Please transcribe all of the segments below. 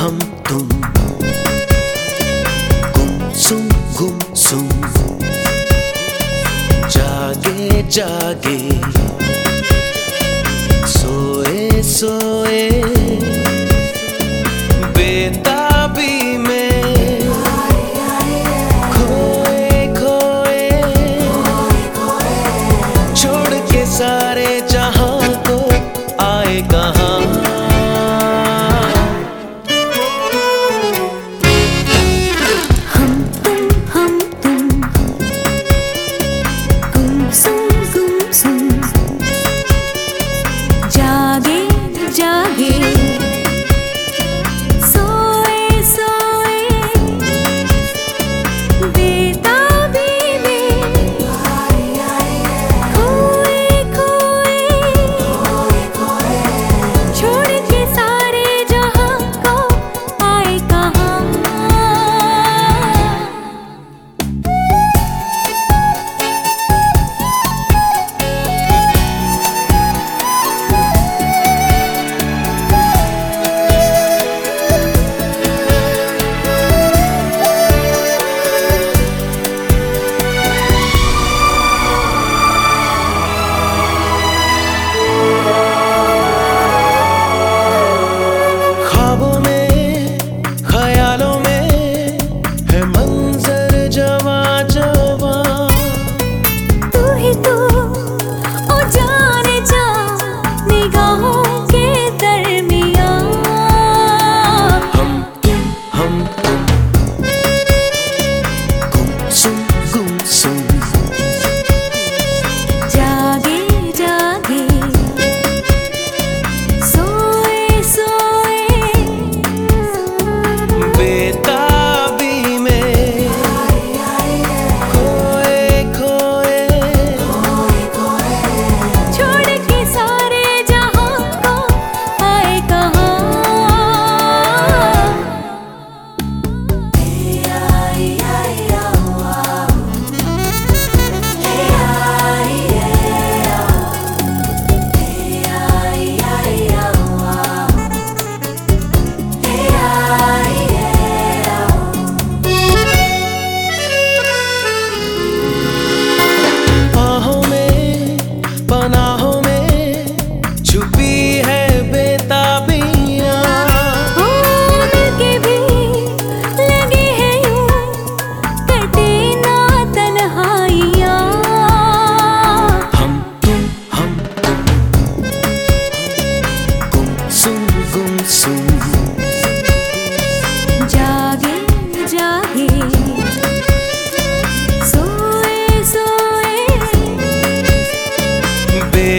हम तुम। गुम सुम गुम सुम। जागे जागे। सोए सोए।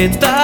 planeta.